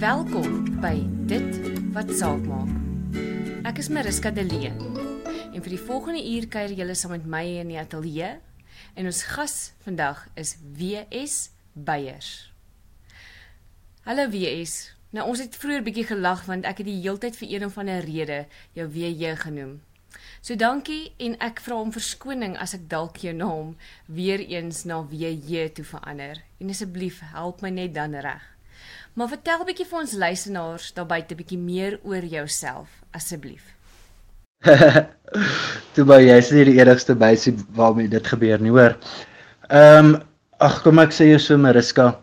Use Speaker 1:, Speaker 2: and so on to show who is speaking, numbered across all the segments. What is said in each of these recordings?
Speaker 1: Welkom by Dit wat saak maak. Ek is Mariska de Lee. En vir die volgende uur kuier julle saam met my in die ateljee en ons gas vandag is WS Beyers. Hallo WS. Nou ons het vroeër bietjie gelag want ek het die heeltyd vir een of ander rede jou WJ genoem. So dankie en ek vra om verskoning as ek dalk jou naam weer eens na WJ toe verander. En asseblief help my net dan reg. Maar vertel 'n bietjie vir ons luisteraars daar buite 'n bietjie meer oor jouself asseblief.
Speaker 2: Toe baie jy is nie die enigste meisie waarmee dit gebeur nie, hoor. Ehm um, ag kom ek sê jou so Mariska.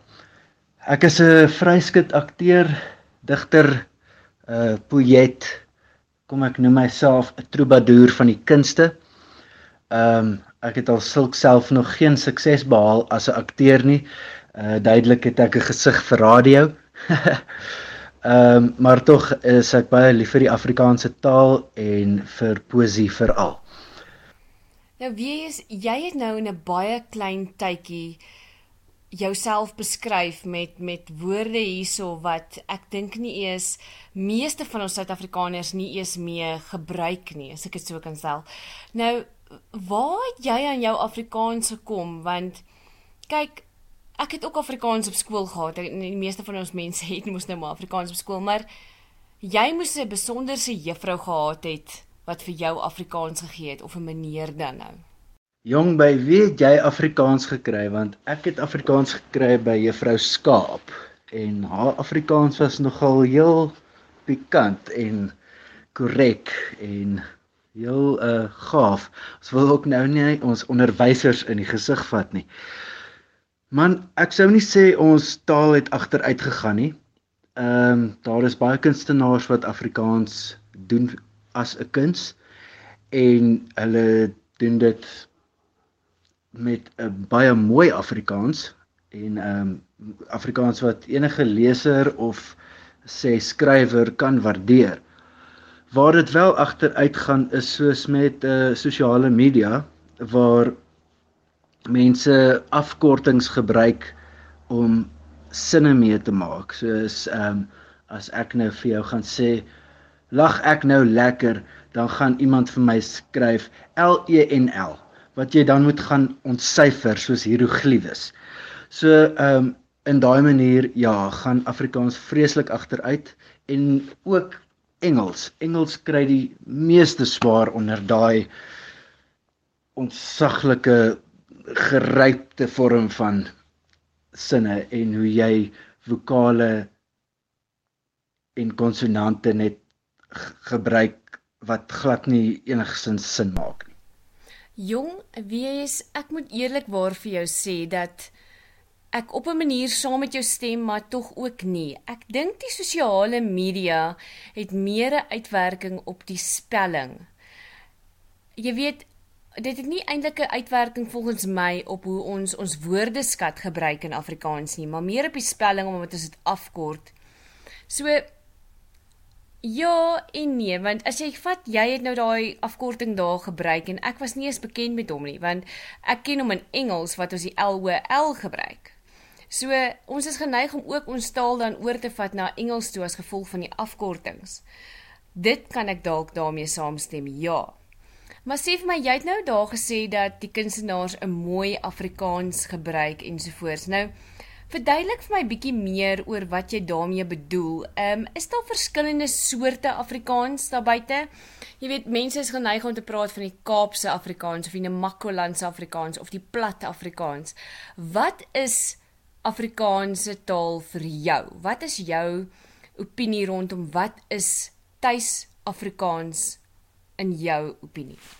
Speaker 2: Ek is 'n vryskut akteur, digter, uh, poëet. Kom ek noem myself 'n troubadour van die kunste. Ehm um, ek het al sulk self nog geen sukses behaal as 'n akteur nie. Uh duidelik het ek 'n gesig vir radio. Ehm um, maar tog is ek baie lief vir die Afrikaanse taal en vir poesie veral.
Speaker 1: Nou wie is jy het nou in 'n baie klein tydjie jouself beskryf met met woorde hierso wat ek dink nie eers meeste van ons Suid-Afrikaners nie eers mee gebruik nie as ek dit so kan stel. Nou waar het jy aan jou Afrikaans gekom want kyk ek het ook Afrikaans op skool gehad. Die meeste van ons mense het mos nou maar Afrikaans op skool, maar jy moes 'n besonderse juffrou gehad het wat vir jou Afrikaans gegee het of 'n meneer dan nou.
Speaker 2: Jong, by wie het jy Afrikaans gekry? Want ek het Afrikaans gekry by juffrou Skaap en haar Afrikaans was nogal heel pikant en korrek en heel uh gaaf. Ons wil ook nou nie ons onderwysers in die gesig vat nie. Man, ek sou nie sê ons taal het agteruit gegaan nie. Ehm um, daar is baie kunstenaars wat Afrikaans doen as 'n kuns en hulle doen dit met 'n baie mooi Afrikaans en ehm um, Afrikaans wat enige leser of sê skrywer kan waardeer. Waar dit wel agteruit gaan is soos met uh sosiale media waar mense afkortings gebruik om sinne mee te maak. Soos ehm um, as ek nou vir jou gaan sê lag ek nou lekker, dan gaan iemand vir my skryf L E N L wat jy dan moet gaan ontsyfer soos hieroglifes. So ehm um, in daai manier ja, gaan Afrikaans vreeslik agteruit en ook Engels. Engels kry die meeste swaar onder daai ontsaglike gerypte vorm van sinne en hoe jy vokale en konsonante net gebruik wat glad nie enigsins sin maak nie.
Speaker 1: Jong, wees ek moet eerlikwaar vir jou sê dat ek op 'n manier saam met jou stem maar tog ook nie. Ek dink die sosiale media het meer 'n uitwerking op die spelling. Jy weet, dit het nie eintlik 'n uitwerking volgens my op hoe ons ons woordeskat gebruik in Afrikaans nie, maar meer op die spelling omdat ons dit afkort. So ja en nee, want as jy vat jy het nou daai afkorting daar gebruik en ek was nie eens bekend met hom nie, want ek ken hom in Engels wat ons die LOL gebruik. So ons is geneig om ook ons taal dan oor te vat na Engels toe as gevolg van die afkortings. Dit kan ek dalk daarmee saamstem, ja. Maar sê vir my, jy het nou daar gesê dat die kunstenaars 'n mooi Afrikaans gebruik ensovoorts. Nou, verduidelik vir my bietjie meer oor wat jy daarmee bedoel. Ehm, um, is daar verskillende soorte Afrikaans daar buite? Jy weet, mense is geneig om te praat van die Kaapse Afrikaans of die Namakolandse Afrikaans of die plat Afrikaans. Wat is Afrikaanse taal vir jou? Wat is jou opinie rondom wat is tuis Afrikaans in jou opinie?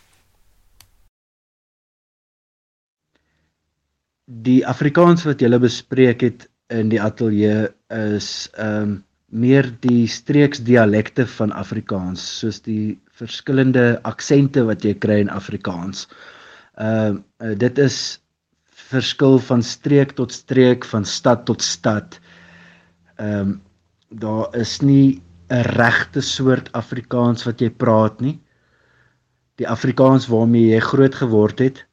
Speaker 2: Die Afrikaans wat jy bespreek het in die ateljee is ehm um, meer die streeksdialekte van Afrikaans, soos die verskillende aksente wat jy kry in Afrikaans. Ehm uh, dit is verskil van streek tot streek, van stad tot stad. Ehm um, daar is nie 'n regte soort Afrikaans wat jy praat nie die Afrikaans waarmee jy groot geword het,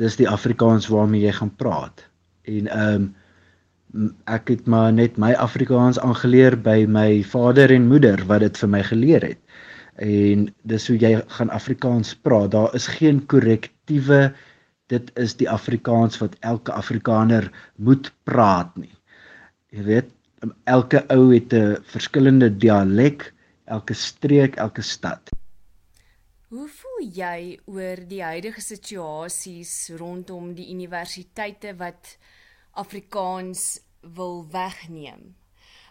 Speaker 2: dis die Afrikaans waarmee jy gaan praat. En ehm um, ek het maar net my Afrikaans aangeleer by my vader en moeder wat dit vir my geleer het. En dis hoe jy gaan Afrikaans praat. Daar is geen korrektiewe dit is die Afrikaans wat elke Afrikaner moet praat nie. Jy weet, elke ou het 'n verskillende dialek, elke streek, elke stad.
Speaker 1: Voel jy oor die huidige situasies rondom die universiteite wat Afrikaans wil wegneem?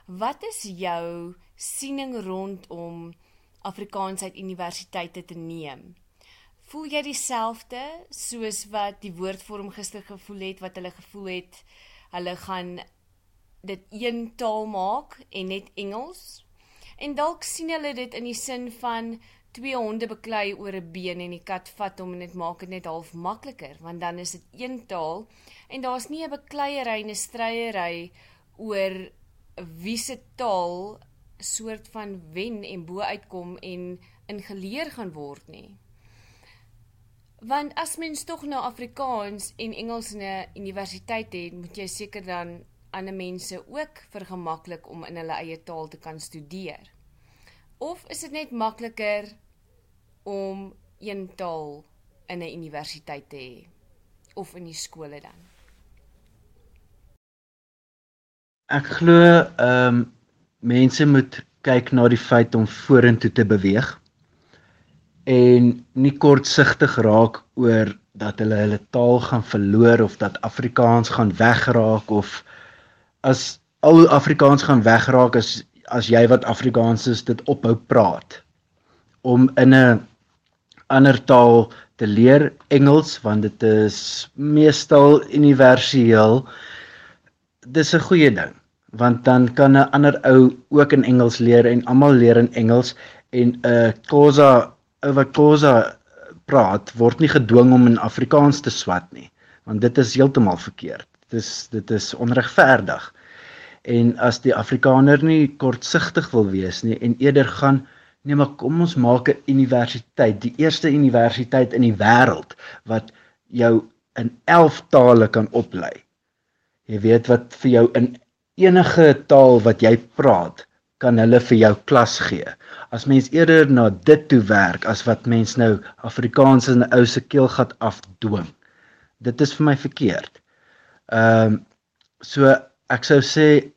Speaker 1: Wat is jou siening rondom Afrikaans uit universiteite te neem? Voel jy dieselfde soos wat die woordvorm gister gevoel het wat hulle gevoel het hulle gaan dit een taal maak en net Engels? En dalk sien hulle dit in die sin van twee honde beklei oor 'n been en die kat vat hom en dit maak dit net half makliker want dan is dit een taal en daar's nie 'n bekleierery en 'n stryery oor wie se taal soort van wen en bo uitkom en ingeleer gaan word nie. Want as mens tog nou Afrikaans en Engels in 'n universiteit het, moet jy seker dan ander mense ook vergemaklik om in hulle eie taal te kan studeer. Of is dit net makliker om een taal in 'n universiteit te hê of in die skole dan?
Speaker 2: Ek glo ehm um, mense moet kyk na die feit om vorentoe te beweeg en nie kortsigtig raak oor dat hulle hulle taal gaan verloor of dat Afrikaans gaan wegraak of as al Afrikaans gaan wegraak as as jy wat Afrikaans is dit ophou praat om in 'n ander taal te leer Engels want dit is meestal universeel dis 'n goeie ding want dan kan 'n ander ou ook in Engels leer en almal leer in Engels en 'n uh, Khoza wat Khoza praat word nie gedwing om in Afrikaans te swat nie want dit is heeltemal verkeerd. Dit is dit is onregverdig. En as die Afrikaner nie kortsigtig wil wees nie en eerder gaan nee maar kom ons maak 'n universiteit, die eerste universiteit in die wêreld wat jou in 11 tale kan oplei. Jy weet wat vir jou in enige taal wat jy praat kan hulle vir jou klas gee. As mens eerder na dit toe werk as wat mens nou Afrikaans in 'n ou se keelgat afdwing. Dit is vir my verkeerd. Ehm um, so ek sou sê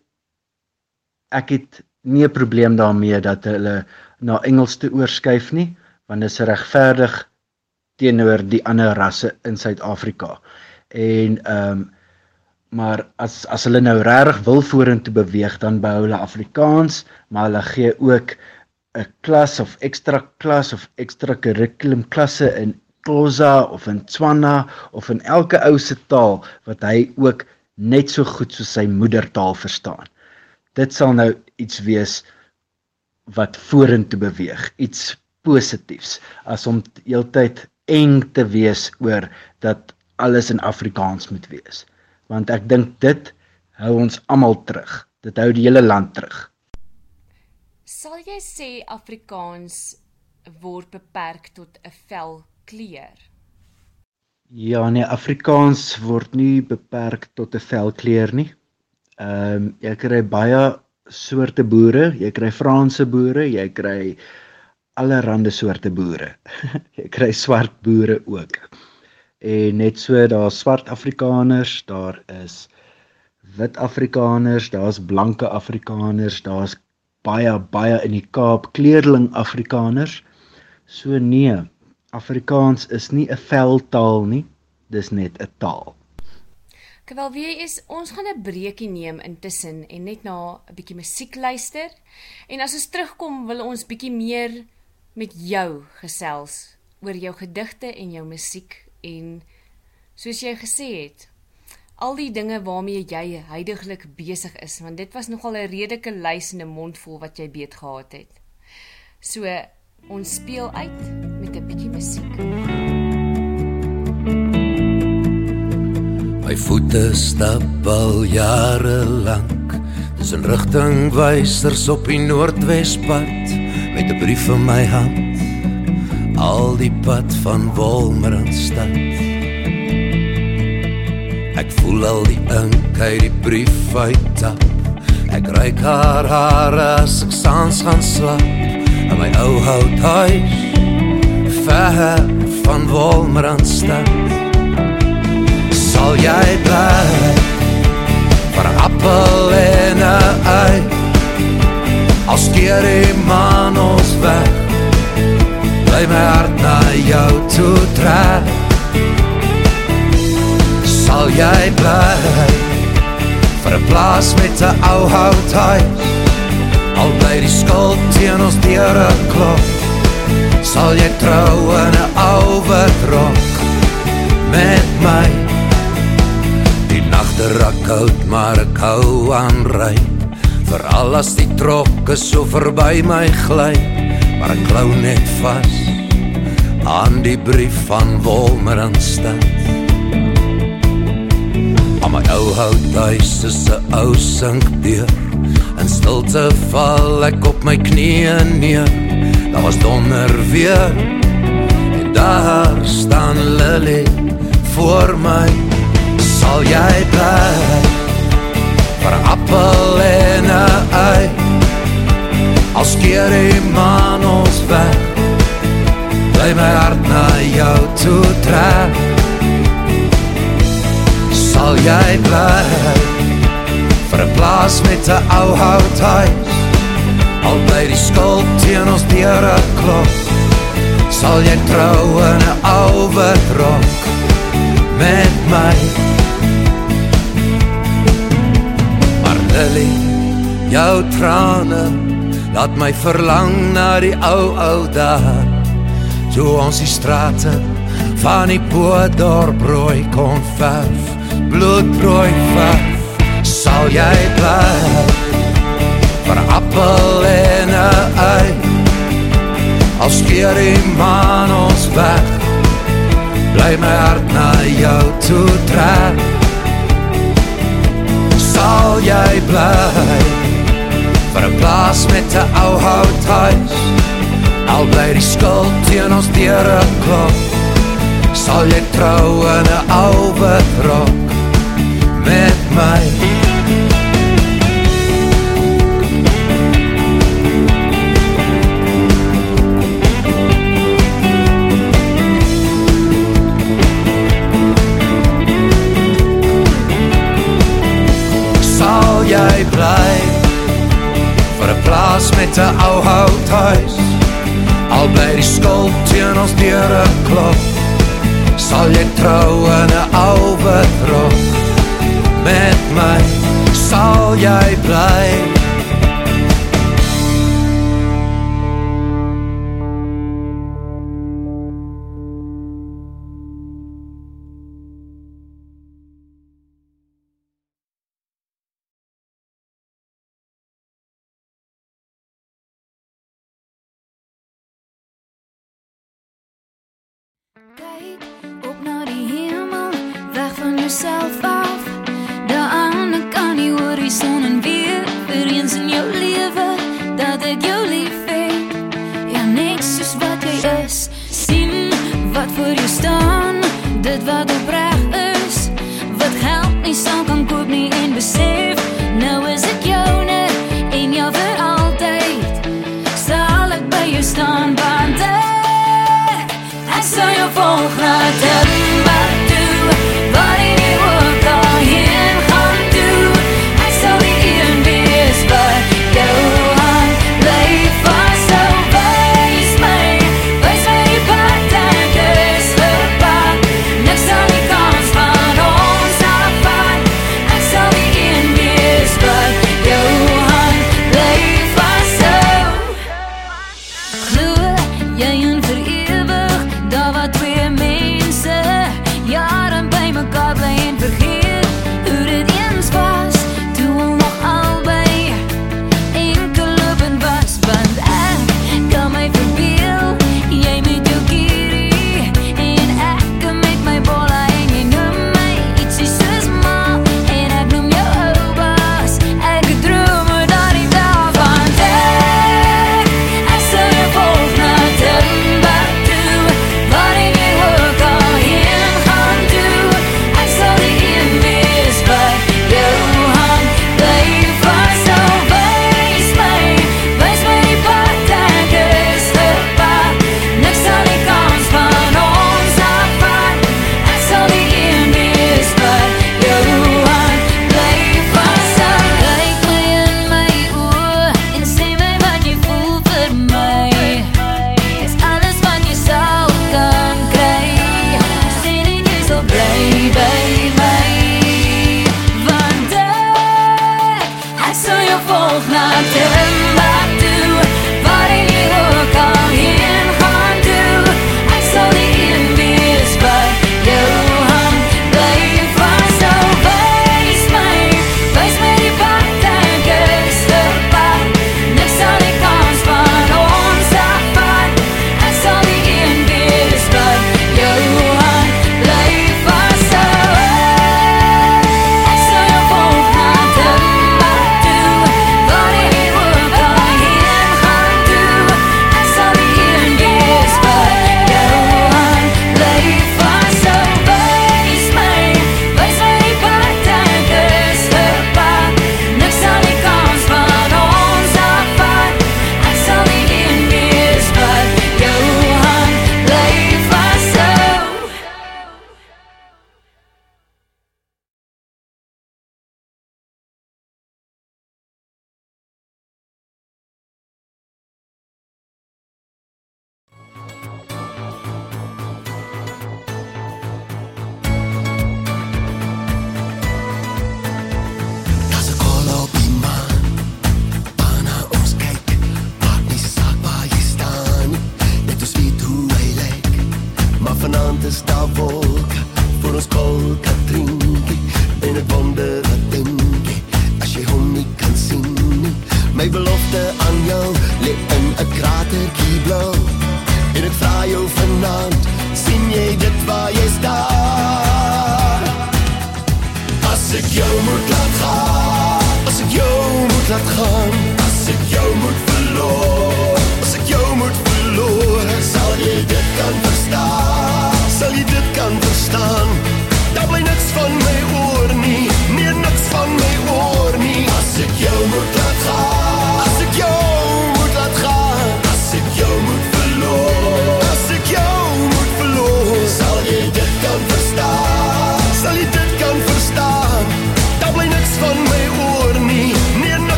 Speaker 2: ek het nie 'n probleem daarmee dat hulle na Engels toe oorskuif nie, want dit is regverdig teenoor die ander rasse in Suid-Afrika. En ehm um, maar as as hulle nou regtig wil vorentoe beweeg dan behou hulle Afrikaans, maar hulle gee ook 'n klas of ekstra klas of ekstra kurrikulum klasse in Xhosa of in Tswana of in elke ou se taal wat hy ook net so goed soos sy moedertaal verstaan. Dit sal nou iets wees wat vorentoe beweeg, iets positiefs as om heeltyd eng te wees oor dat alles in Afrikaans moet wees want ek dink dit hou ons almal terug. Dit hou die hele land terug.
Speaker 1: Sal jy sê Afrikaans word beperk tot 'n vel kleur?
Speaker 2: Ja, nee, Afrikaans word nie beperk tot 'n vel kleur nie. Ehm um, jy kry baie soorte boere, jy kry Franse boere, jy kry allerlei soorte boere. jy kry swart boere ook en net so daar swart Afrikaners, daar is wit Afrikaners, daar's blanke Afrikaners, daar's baie baie in die Kaap kleurling Afrikaners. So nee, Afrikaans is nie 'n veldtaal nie, dis net 'n taal.
Speaker 1: Terwyl wie is ons gaan 'n breekie neem intussen en net na 'n bietjie musiek luister. En as ons terugkom, wil ons bietjie meer met jou gesels oor jou gedigte en jou musiek en soos jy gesê het al die dinge waarmee jy heidaglik besig is want dit was nogal 'n redelike lys en 'n mond vol wat jy beet gehad het. So ons speel uit met 'n bietjie musiek.
Speaker 3: My voete stap al jare lank. Dis 'n rigtingwysers op die Noordwespad met 'n brief in my hand al die pad van Wolmerstad Ek voel al die ink uit die brief uittap. Ek ry haar hare as ek saans gaan slaap in my ou houthuis ver van Wolmerandstad. Sal jy bly vir 'n appel en 'n ei? As keer die man ons weg, bly my hart na jou toe trek sal jy bly vir 'n plaas met 'n ou houthuis al bly die skuld teen ons deure klop sal jy trou in 'n ou verdrok met my die nagte raak koud maar ek hou aan ry vir al as die trokke so verby my gly maar ek klou net vas aan die brief van Wolmerandstad Aan my ou houthuis is 'n ou sinkdeur. In stilte val ek op my knieë neer. Daar was donder weer. En daar staan Lily voor my. Sal jy bly? Vir appel en ei. As keer die man ons weg. Bly my hart na jou toe trek sal jy bly vir 'n plaas met 'n ou houthuis al bly die skuld teen ons deure klop sal jy trou in 'n ou verdrok met my Lily jou trane laat my verlang na die ou ou dae. Toe ons die strate van die poortdorp rooi kon verf bloedrooi verf sal jy bly. Vir appel en 'n ei as keer die man ons weg. Bly my hart na jou toe trek sal jy bly vir 'n plaas met 'n ou houthuis al bly die skuld teen ons deure klop sal jy trou in 'n ou vertrok met my jy bly. Vir 'n plaas met 'n ou houthuis. Al bly die skuld teen ons deure klop sal jy trou in 'n ou vertrok met my sal jy bly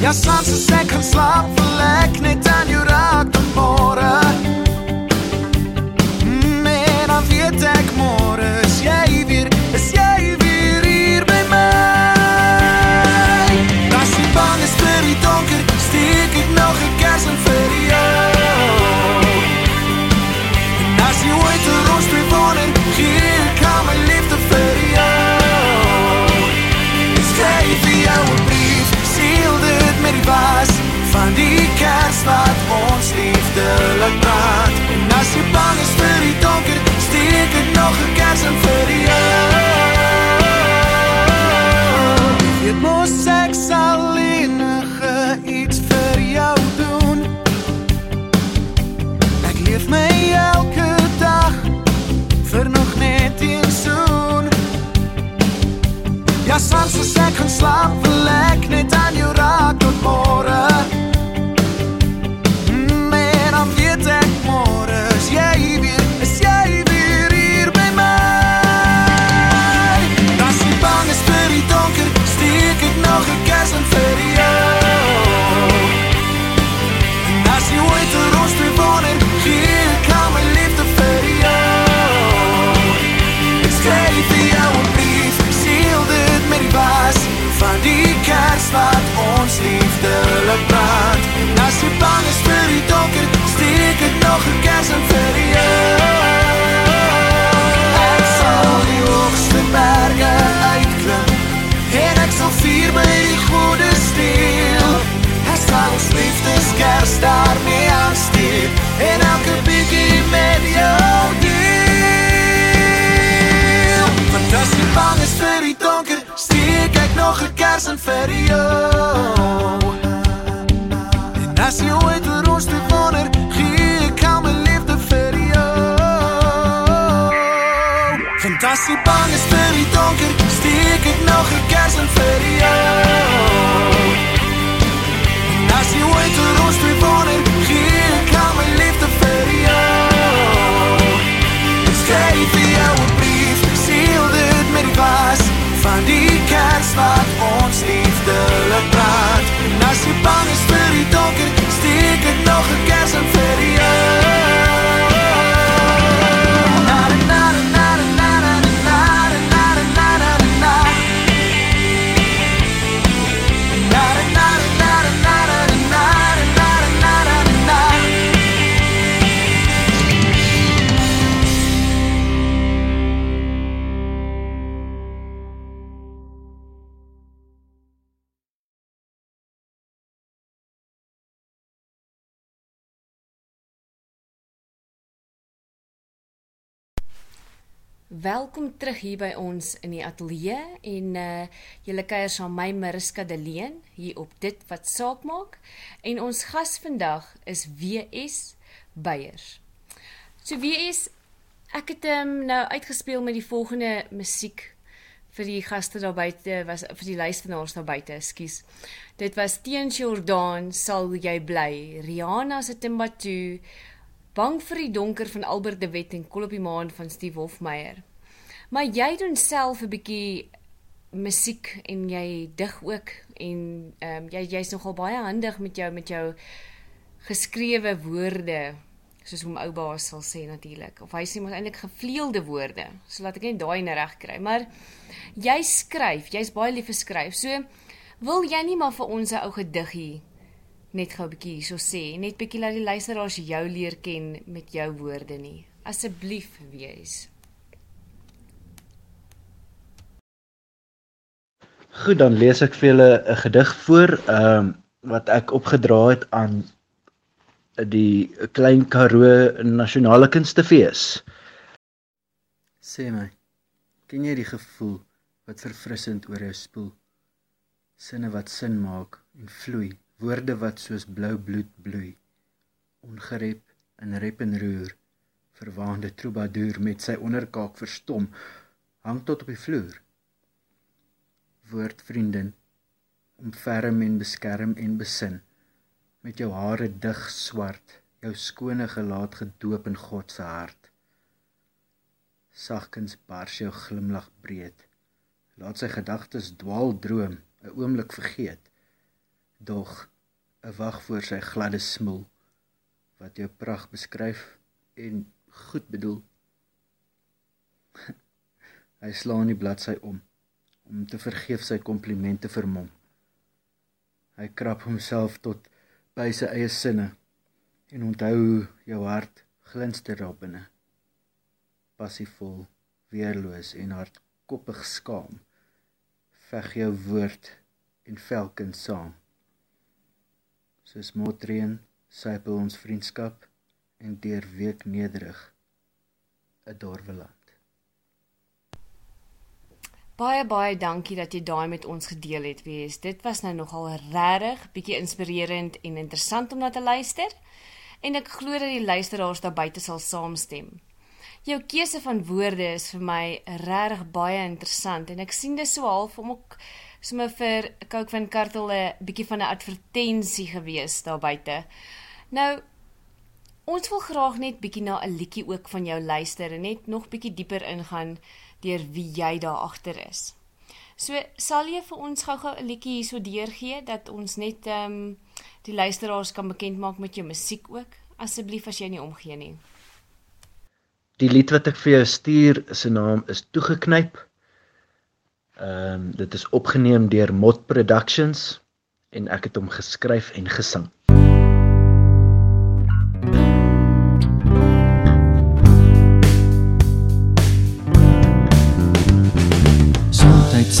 Speaker 4: Ja,
Speaker 5: sans as ek gaan slaap, wil ek net aan jou raak tot môre. Mm, en dan weet ek môre Als je bang is voor die donker, stiek ik nog een kersen voor jou. En als je ooit een roos wil wonen, geef ik aan mijn liefde voor jou. Ik schrijf jou een brief, ziel het met die was. Van die kerst wat ons liefdelijk praat. En als je bang is voor die donker, stiek ik nog een kersen voor jou.
Speaker 1: Welkom terug hier by ons in die ateljee en uh julle kuier saam my Mariska de Leen hier op dit wat saak maak en ons gas vandag is WS Beyers. So WS ek het um, nou uitgespeel met die volgende musiek vir die gaste daar buite was vir die luisteraars daar buite, ekskuus. Dit was Teens Jordan sal jy bly. Rihanna se Timbatu Bang vir die donker van Albert de Wet en Kol op die maan van Steve Hofmeyer. Maar jy doen self 'n bietjie musiek en jy dig ook en ehm um, jy jy's nogal baie handig met jou met jou geskrewe woorde soos hom ou baas sal sê natuurlik of hy sê mos eintlik gevleelde woorde so laat ek net daai net reg kry maar jy skryf jy's baie lief vir skryf so wil jy nie maar vir ons 'n ou gediggie net gou 'n bietjie hierso sê, net bietjie laat die luisteraars jou leer ken met jou woorde nie. Asseblief wees.
Speaker 2: Goed, dan lees ek vir julle 'n gedig voor, ehm um, wat ek opgedra het aan die Klein Karoo Nasionale Kunstefees. Sê my, ken jy die gevoel wat verfrissend oor jou spoel? Sinne wat sin maak en vloei, woorde wat soos blou bloed bloei. Ongerep in rep en roer, verwaande troubadour met sy onderkaak verstom, hang tot op die vloer. Woordvriendin, omferm en beskerm en besin, met jou hare dig swart, jou skone gelaat gedoop in God se hart. Sagkens bars jou glimlag breed. Laat sy gedagtes dwaal droom
Speaker 6: 'n oomblik vergeet. Dog 'n wag voor sy gladde smil wat jou pragt beskryf en goed bedoel. Hy slaan die bladsy om om te vergeef sy komplimente vermom. Hy krap homself tot by sy eie sinne en onthou jou hart glinster daar binne. Passievol, weerloos en hardkoppig skaam. Veg jou woord en velkin saam. Soos motreën sypel ons vriendskap en deur week nederig 'n dorwe land.
Speaker 1: Baie baie dankie dat jy daai met ons gedeel het, wees. Dit was nou nogal regtig bietjie inspirerend en interessant om na te luister. En ek glo dat die luisteraars daar buite sal saamstem. Jou keuse van woorde is vir my regtig baie interessant en ek sien dit so half om ook sommer vir Coke van Kartel 'n bietjie van 'n advertensie gewees daar buite. Nou ons wil graag net bietjie na 'n liedjie ook van jou luister en net nog bietjie dieper ingaan deur wie jy daar agter is. So sal jy vir ons gou-gou 'n liedjie hierso deurgee dat ons net ehm um, die luisteraars kan bekend maak met jou musiek ook asseblief as jy nie omgee nie.
Speaker 6: Die lied wat ek vir jou stuur, se naam is Toegeknyp. Ehm um, dit is opgeneem deur Mot Productions en ek het hom geskryf en gesing.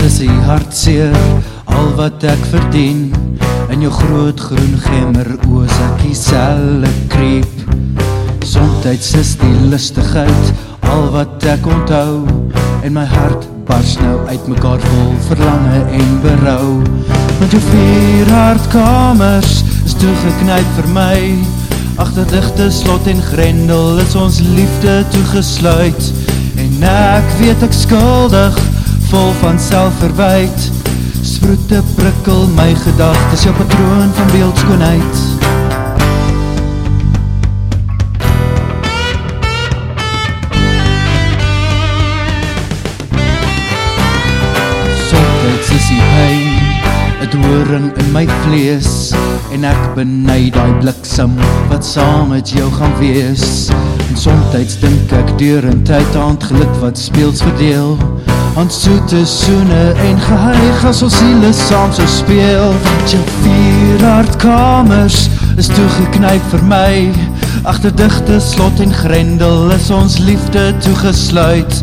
Speaker 2: is die hartseer al wat ek verdien. In jou groot groen gemmer oos ek dieselfde kriep soms is die lustigheid al wat ek onthou en my hart bars nou uitmekaar vol verlange en berou. Want jou vier hartkamers is toegeknyp vir my. Agter digte slot en grendel is ons liefde toegesluit. En ek weet ek skuldig vol van selfverwijt Sproete prikkel my gedagtes jou patroon van beeldskoonheid Pijn Het hooring in my vlees En ek benei die bliksem Wat saam met jou gaan wees. En somtijds dink ek deur in tyd aan geluk wat speels verdeel. Aan soete soene en geheig as ons siele saam so speel. Want jou vier hartkamers is toegeknyp vir my. Agter digte slot en grendel is ons liefde toegesluit.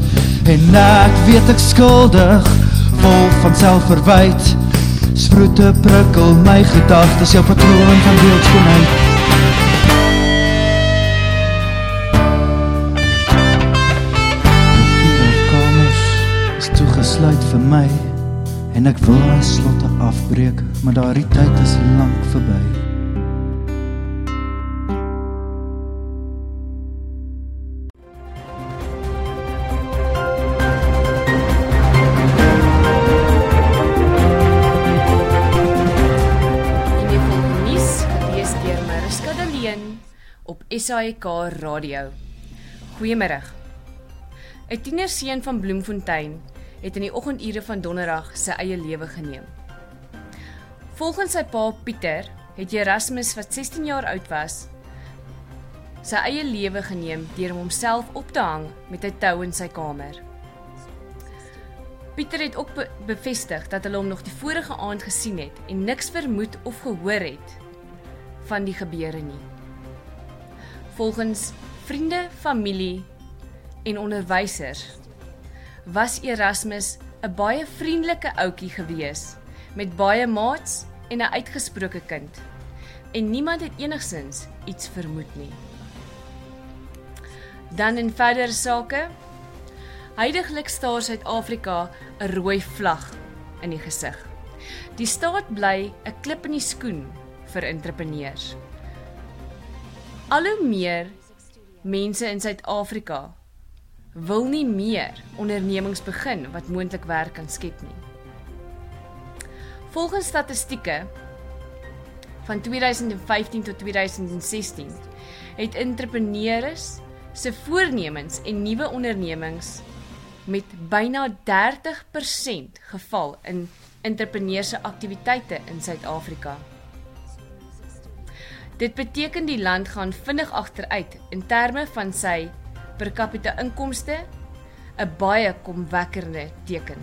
Speaker 2: En ek weet ek skuldig vol van selfverwyte sproete prikkel my gedagtes jou patroon van beeldskoonheid besluit vir my. En ek wil my slotte afbreek, maar daardie tyd is lank verby.
Speaker 1: SAK radio. Goeiemôre. 'n Tienerseun van Bloemfontein het in die oggendure van Donderdag sy eie lewe geneem. Volgens sy pa Pieter het Erasmus wat 16 jaar oud was, sy eie lewe geneem deur homself op te hang met 'n tou in sy kamer. Pieter het ook be bevestig dat hulle hom nog die vorige aand gesien het en niks vermoed of gehoor het van die gebeure nie. Volgens vriende, familie en onderwysers was Erasmus 'n baie vriendelike ouetjie gewees met baie maats en 'n uitgesproke kind. En niemand het enigsins iets vermoed nie. Dan in verdere sake, heidaglik staar Suid-Afrika 'n rooi vlag in die gesig. Die staat bly 'n klip in die skoen vir entrepreneurs. Al hoe meer mense in Suid-Afrika wil nie meer ondernemings begin wat moontlik werk kan skep nie. Volgens statistieke van 2015 tot 2016 het entrepreneurs se voornemens en nuwe ondernemings met byna 30% geval in entrepreneurs se aktiwiteite in Suid-Afrika. Dit beteken die land gaan vinnig agteruit in terme van sy per capita inkomste, 'n baie komwekkende teken.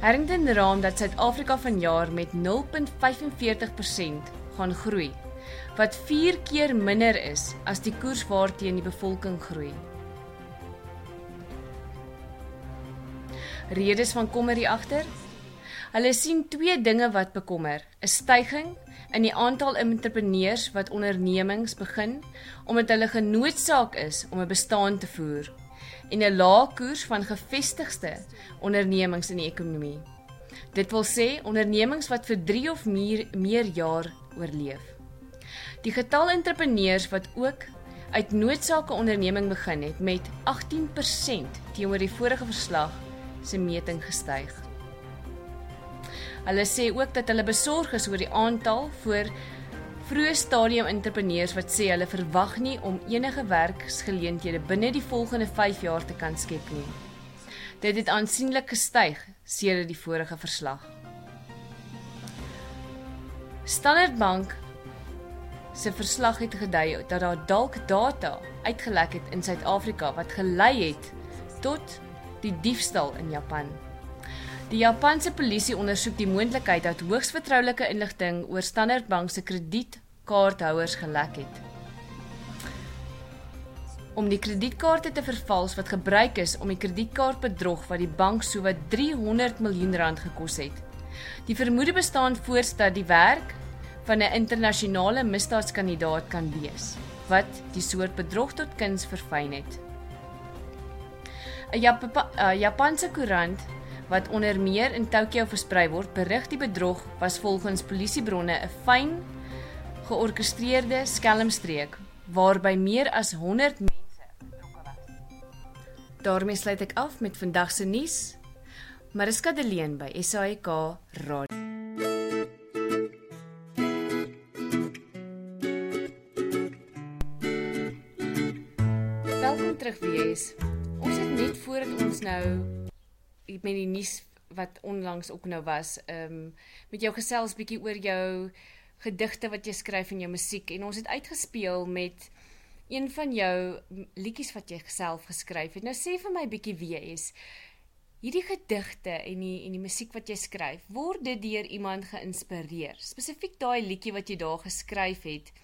Speaker 1: Harrington raam dat Suid-Afrika vanjaar met 0.45% gaan groei, wat 4 keer minder is as die koers waarteen die bevolking groei. Redes van kommer hier agter? Hulle sien twee dinge wat bekommer: 'n stygings in die aantal entrepreneurs wat ondernemings begin omdat hulle genoodsaak is om 'n bestaan te voer en 'n lae koers van gevestigde ondernemings in die ekonomie. Dit wil sê ondernemings wat vir 3 of meer, meer jaar oorleef. Die getal entrepreneurs wat ook uit noodsake onderneming begin het met 18% teenoor die vorige verslag se meting gestyg. Hulle sê ook dat hulle besorg is oor die aantal voor vroeë stadium entrepreneurs wat sê hulle verwag nie om enige werksgeleenthede binne die volgende 5 jaar te kan skep nie. Dit het aansienlik gestyg sedert die vorige verslag. Standard Bank se verslag het gedui dat daar dalk data uitgelek het in Suid-Afrika wat gelei het tot die diefstal in Japan. Die Japanse polisie ondersoek die moontlikheid dat hoogs vertroulike inligting oor Standard Bank se kredietkaarthouers gelek het. Om die kredietkaarte te vervals wat gebruik is om die kredietkaartbedrog wat die bank sowat 300 miljoen rand gekos het. Die vermoede bestaan voorts dat die werk van 'n internasionale misdaadskandidaat kan wees wat die soort bedrog tot kuns verfyn het. 'n Jap Japanse koerant wat onder meer in Tokio versprei word, berig die bedrog was volgens polisiebronne 'n fyn georkestreerde skelmstreek waarby meer as 100 mense betrokke was. daarmee sluit ek af met vandag se nuus. Mariska de Leen by SAK Radio. Welkom terug wees. Ons het net voordat ons nou met die nuus wat onlangs ook nou was, ehm um, met jou gesels bietjie oor jou gedigte wat jy skryf en jou musiek en ons het uitgespeel met een van jou liedjies wat jy self geskryf het. Nou sê vir my bietjie wie jy is. Hierdie gedigte en die en die musiek wat jy skryf, word dit deur iemand geïnspireer? Spesifiek daai liedjie wat jy daar geskryf het.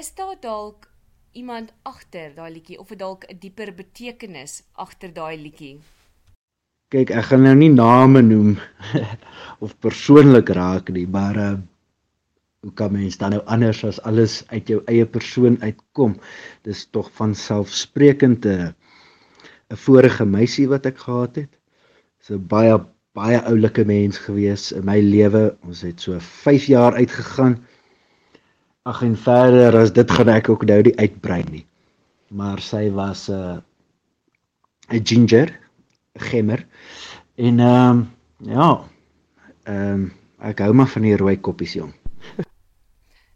Speaker 1: Is daar dalk iemand agter daai liedjie of het dalk 'n dieper betekenis agter daai liedjie?
Speaker 2: Kyk ek gaan nou nie name noem of persoonlik raak nie maar uh, hoe kan mens dan nou anders as alles uit jou eie persoon uitkom? Dis tog van selfsprekend 'n 'n vorige meisie wat ek gehad het. So baie baie oulike mens gewees in my lewe. Ons het so 5 jaar uitgegaan. Ag en verder as dit gaan ek ook nou nie uitbrei nie. Maar sy was 'n uh, 'n ginger gemmer. En ehm um, ja, ehm um, ek hou maar van die rooi koppies jong.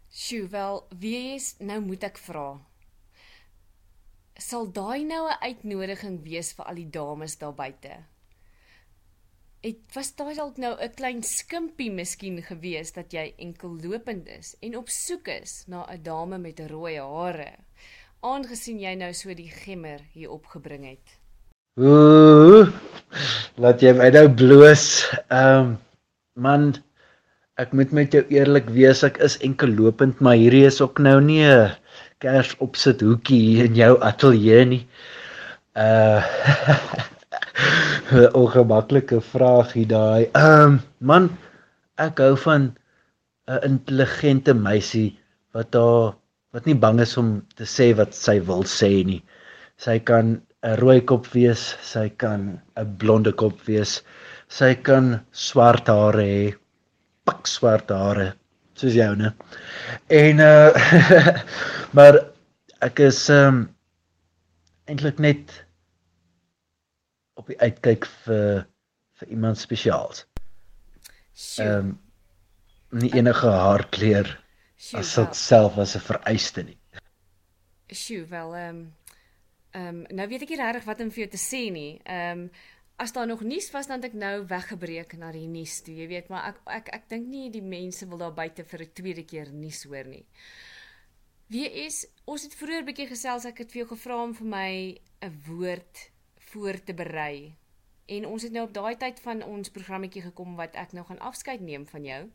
Speaker 1: Sjoe, wel, wie is nou moet ek vra? Sal daai nou 'n uitnodiging wees vir al die dames daar buite? Dit was daai dalk nou 'n klein skimpie miskien gewees dat jy enkel lopend is en op soek is na 'n dame met rooi hare, aangesien jy nou so die gemmer hier opgebring het.
Speaker 2: Ooh, laat jy my nou bloos. Ehm um, man, ek moet met jou eerlik wees, ek is enkel lopend, maar hierdie is ook nou nie 'n kers opsit hoekie hier in jou ateljee nie. Uh ongemaklike vraag hier daai. Ehm um, man, ek hou van 'n intelligente meisie wat haar wat nie bang is om te sê wat sy wil sê nie. Sy kan 'n rooi kop wees, sy kan 'n blonde kop wees. Sy kan swart hare hê, pik swart hare soos joune. En uh maar ek is um eintlik net op die uitkyk vir vir iemand spesiaals. Ehm um, nie enige haarkleur as dit self as 'n vereiste nie.
Speaker 1: Sjoe, wel ehm um, Ehm um, nou weet ek nie regtig wat om vir jou te sê nie. Ehm um, as daar nog nuus was dan het ek nou weggebreek na die nuus toe. Jy weet, maar ek ek ek dink nie die mense wil daar buite vir 'n tweede keer nuus hoor nie. Wie is ons het vroeër bietjie gesels ek het vir jou gevra om vir my 'n woord voor te berei. En ons het nou op daai tyd van ons programmetjie gekom wat ek nou gaan afskeid neem van jou.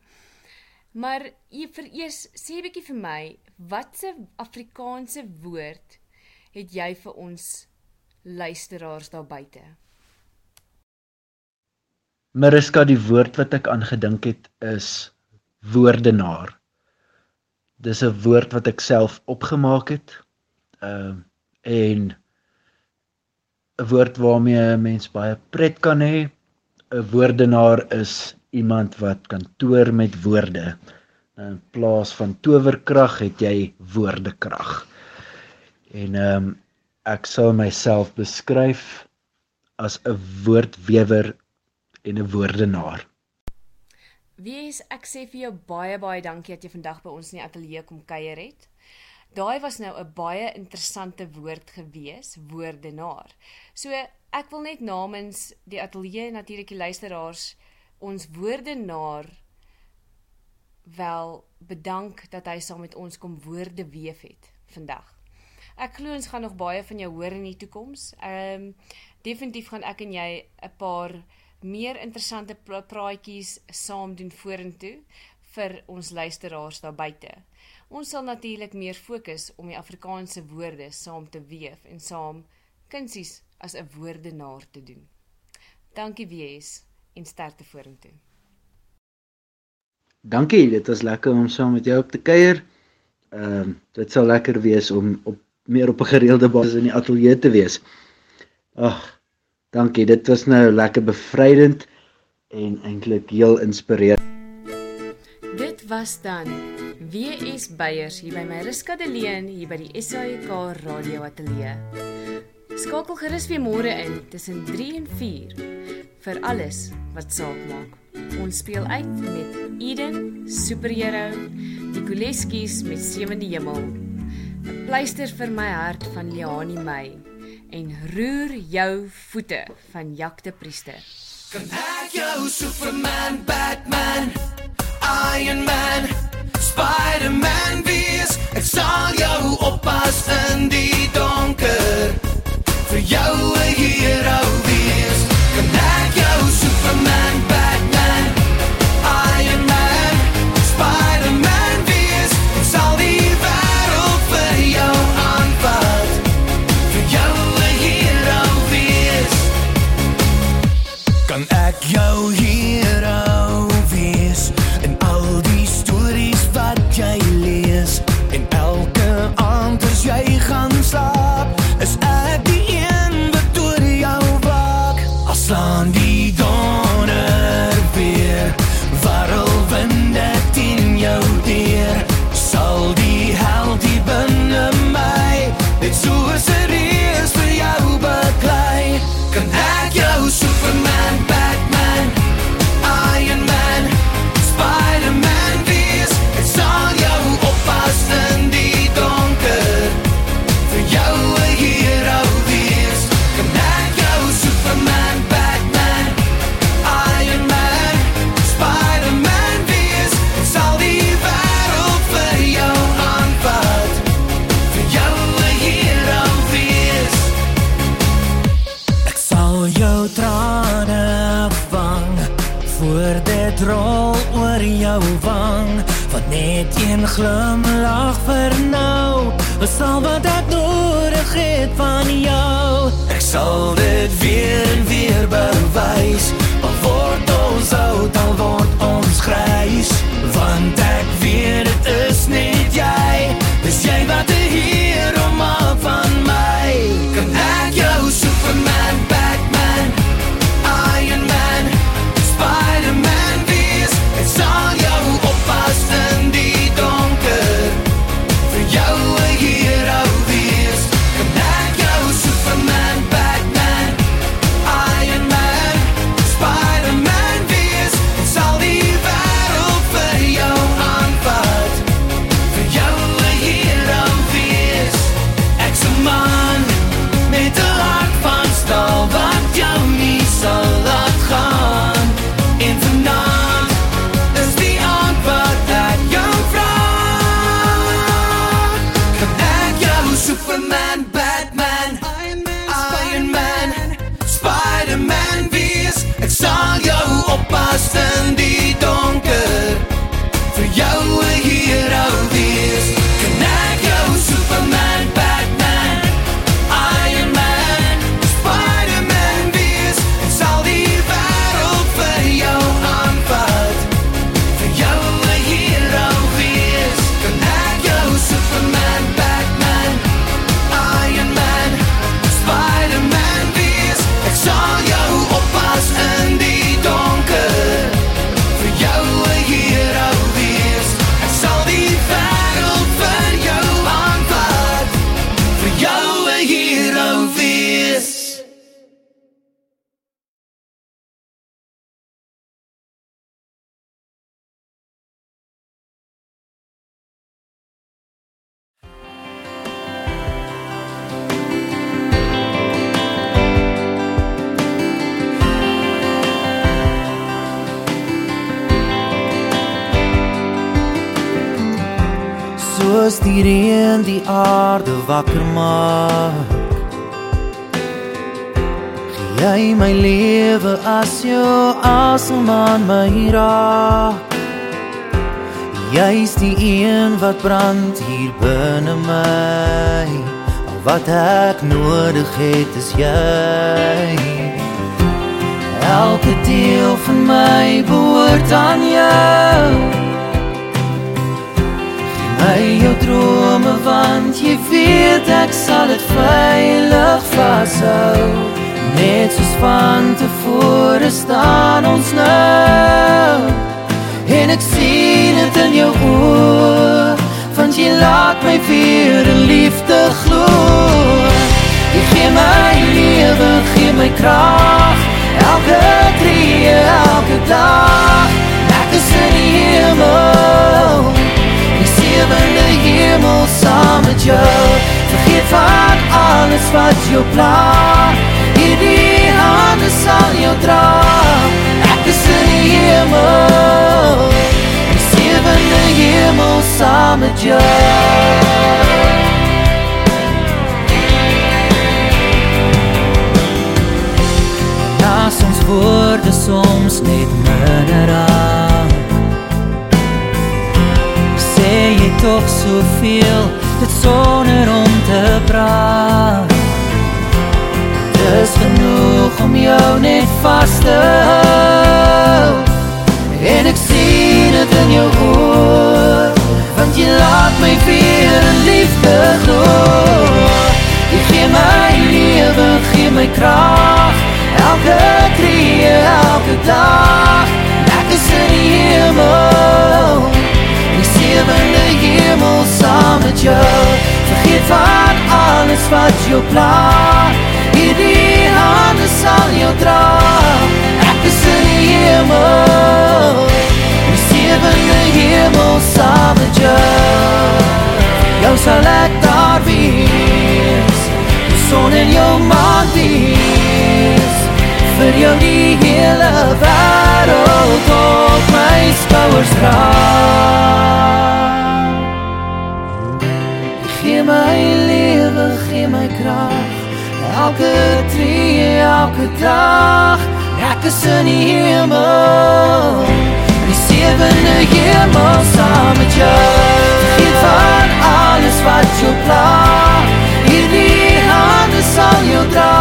Speaker 1: Maar jy vereers sê bietjie vir my, watse Afrikaanse woord het jy vir ons luisteraars daar buite?
Speaker 2: Mariska die woord wat ek aangedink het is woordenaar. Dis 'n woord wat ek self opgemaak het. Ehm uh, en 'n woord waarmee 'n mens baie pret kan hê. 'n Woordenaar is iemand wat kantoor met woorde. In plaas van towerkrag het jy woordekrag. En ehm um, ek sou myself beskryf as 'n woordwewer en 'n woordenaar.
Speaker 1: Wie is ek sê vir jou baie baie dankie dat jy vandag by ons in die ateljee kom kuier het. Daai was nou 'n baie interessante woord gewees, woordenaar. So ek wil net namens die ateljee natuurlik die luisteraars ons woordenaar wel bedank dat hy saam met ons kom woorde weef het vandag. Ek glo ons gaan nog baie van jou hoor in die toekoms. Ehm um, definitief gaan ek en jy 'n paar meer interessante praatjies saam doen vorentoe vir ons luisteraars daar buite. Ons sal natuurlik meer fokus om die Afrikaanse woorde saam te weef en saam kunsies as 'n woordenaar te doen. Dankie WS en sterkte vorentoe.
Speaker 2: Dankie, dit was lekker om saam met jou op te kuier. Ehm uh, dit sal lekker wees om op meer op 'n gereelde basis in die ateljee te wees. Ag, dankie. Dit was nou lekker bevrydend en eintlik heel inspirerend.
Speaker 1: Dit was dan WS Beyers hier by my Ruska de Leen hier by die SAK Radio Ateljee. Skakel gerus weer môre in tussen 3 en 4 vir alles wat saak maak. Ons speel uit met Eden, Superhero, die Koleskies met Sewende Hemel. 'n Pleister vir my hart van Liani May en roer jou voete van Jak de Priester.
Speaker 7: Kan ek jou Superman, Batman, Iron Man, Spider-Man wees? Ek sal jou oppas in die donker. Vir jou 'n hero wees. Kan ek jou Superman, Batman,
Speaker 5: reën die aarde wakker maak. Gee jy my lewe as jou asem aan my raak. Jy's die een wat brand hier binne my. Wat ek nodig het is jy. Elke deel van my behoort aan jou. My jou drome want jy weet ek sal dit veilig vashou. Net soos van tevore staan ons nou. En ek sien dit in jou oë, want jy laat my weer in liefde glo. Jy gee my lewe, gee my krag, elke tree, elke dag. Ek is in die hemel, die sewende hemel saam met jou. Vergeet van alles wat jou pla. Hierdie hande sal jou dra. Ek is in die hemel, die sewende hemel saam met jou. Nas ons woorde soms net mineral Sê jy tog soveel dit sonder om te praat Dis genoeg om jou net vas te hou En ek sien het in jou oor Want jy laat my weer in liefde glo Jy gee my lewe, gee my kracht. Elke tree, elke dag Ek is in die hemel Die sewende hemel saam met jou. Vergeet van alles wat jou pla Hierdie hande sal jou dra Ek is in die hemel. Die sewende hemel saam met jou. Jou sal ek daar wees. Die son in jou maan wees. Vir jou die hele wereld op my skouwers dra Elke tree, elke dag Ek is in die hemel. Die sewende hemel saam met jou. Vergeet van alles wat jou pla Hierdie hande sal jou dra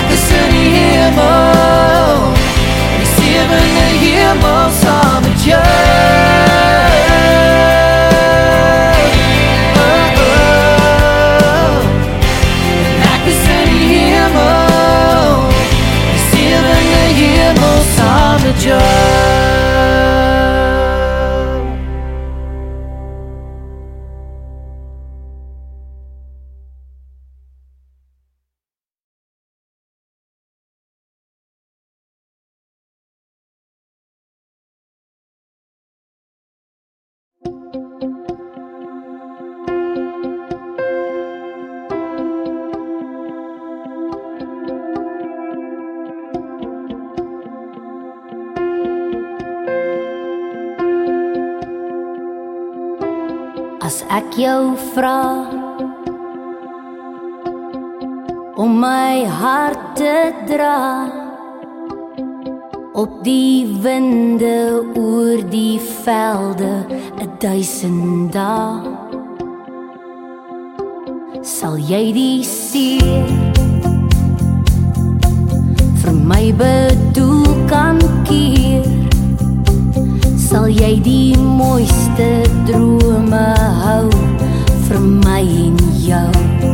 Speaker 5: Ek is in die hemel. Die sewende hemel saam met jou saam jou
Speaker 4: vra om my hart te dra op die winde oor die velde 'n duisend dae. Sal jy die seer vir my bedoel kan keer? Sal jy die mooiste drome hou vir my en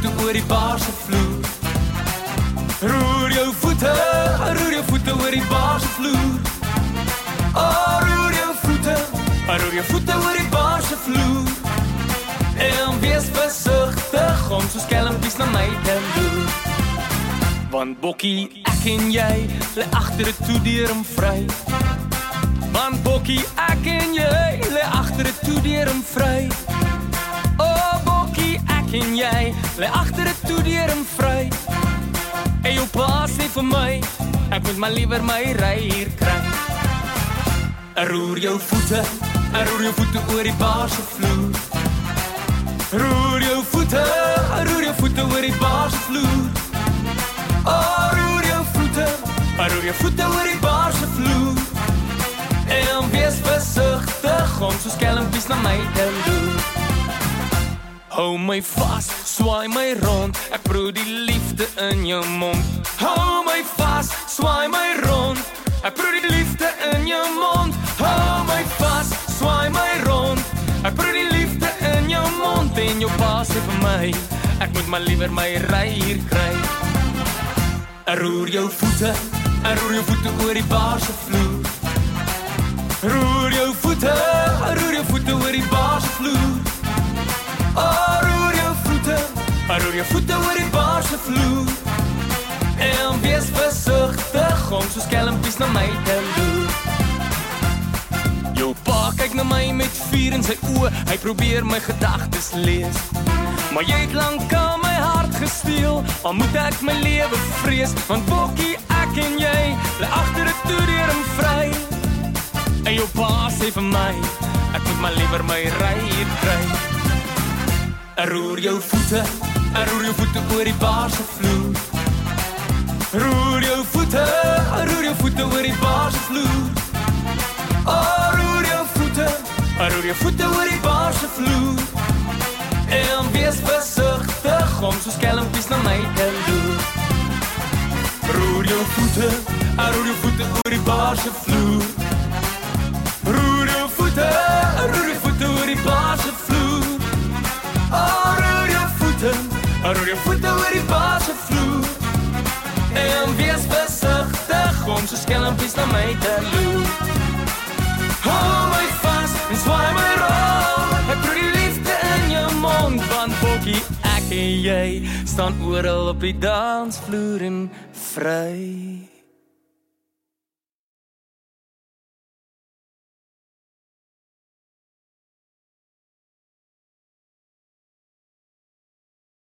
Speaker 7: voete oor die bar se vloer. Roer jou voete, roer jou voete oor die bar se vloer. Oh, roer jou voete, roer jou voete oor die bar se vloer. En wees versigtig om so skelmpies na my te loer. Want Bokkie, ek en jy lê agter 'n toedeur om vry. Want Bokkie, ek en jy lê agter 'n toedeur om vry. Ek en jy lê agter 'n toedeur om vry. En jou pa sê vir my, ek moet maar liewer my ry hier kry. Roer jou voete, roer jou voete oor die bar se vloer. Roer jou voete, roer jou voete oor die bar se vloer. Oh, roer jou voete, roer jou voete oor die bar se vloer. En wees versigtig om so skelmpies na my te loer. Hou my vas, swaai my rond, ek proe die liefde in jou mond. Hou my vas, swaai my rond, ek proe die liefde in jou mond. Hou my vas, swaai my rond, ek proe die liefde in jou mond en jou pa sê vir my, ek moet maar liewer my ry hier kry. Roer jou voete, roer jou voete oor die bar se vloer. Roer na my te loer. Jou pa kyk na my met vuur in sy oë, hy probeer my gedagtes lees. Maar jy het lank aan my hart gesteel, al moet ek my lewe vrees, want Bokkie, ek en jy lê agter 'n toedeur en vry. En jou pa sê vir my, ek moet maar liewer my ry hier kry. Roer jou voete, roer jou voete oor die bar se vloer. Roer jou voete, roer jou voete oor die bar se vloer. Oh, roer jou voete, roer jou voete oor die bar se vloer. En wees versigtig om so skelmpies na my te loer. Roer jou voete, roer jou voete oor die bar se vloer. Roer jou voete, roer jou voete oor die bar se vloer. Oh, roer jou voete, roer jou voete oor die skelmpies na my te loer. Hou my vas en swaai my rond. Ek proe die liefde in jou mond van Bokkie, ek en jy staan oral op die dansvloer en vry.